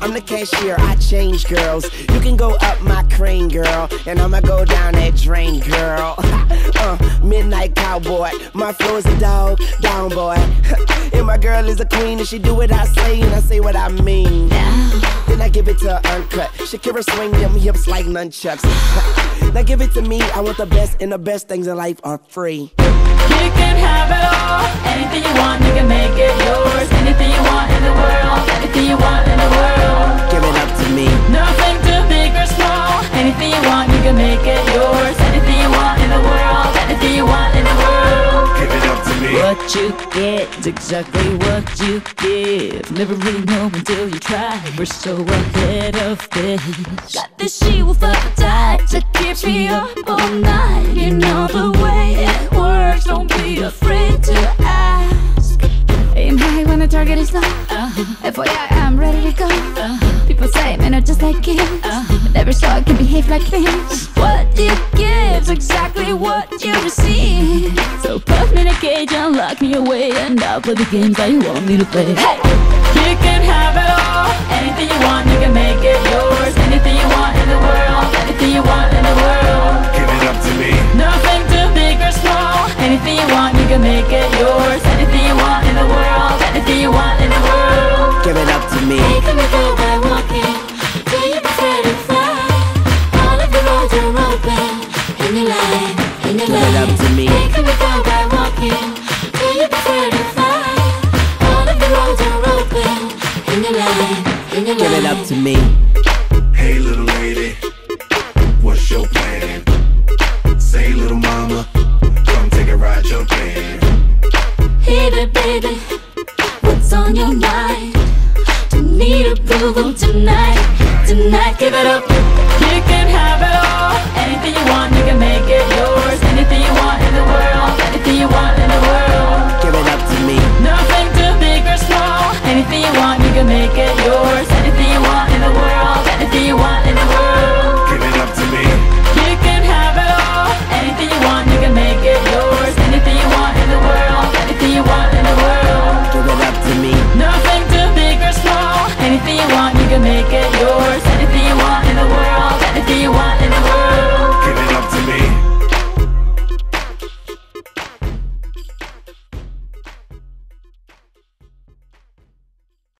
I'm the cashier, I change girls. You can go up my crane, girl, and I'ma go down that drain, girl. uh, midnight cowboy, my flow is a dog, down boy. and my girl is a queen, and she do what I say, and I say what I mean. Then I give it to her uncut. Shakira swing them hips like nunchucks. now give it to me, I want the best, and the best things in life are free. You can have it all. Anything you want, you can make it yours. You get is exactly what you give. Never really know until you try. We're so ahead of this. Got this she wolf appetite to keep me up all night. You know the way it works. Don't be afraid to ask. Aim high when the target is low. FYI, I'm ready to go. People say men are just like kids. But every dog can behave like this. What you give's exactly what you receive. So put me in a cage and lock me away, and I'll play the games that you want me to play. Hey! You can have it all. Anything you want, you can make it yours. Anything you want in the world. Anything you want in the world. Give it up to me. Nothing too big or small. Anything you want, you can make it up to me. Can we go by walking? Do you prefer to fly? All of the roads are open. In your line, in your Give it up to me. Hey, little lady, what's your plan? Say, little mama, come take a ride, jump in. Hit it, baby. What's on your mind? Don't need approval tonight. Tonight, give it up.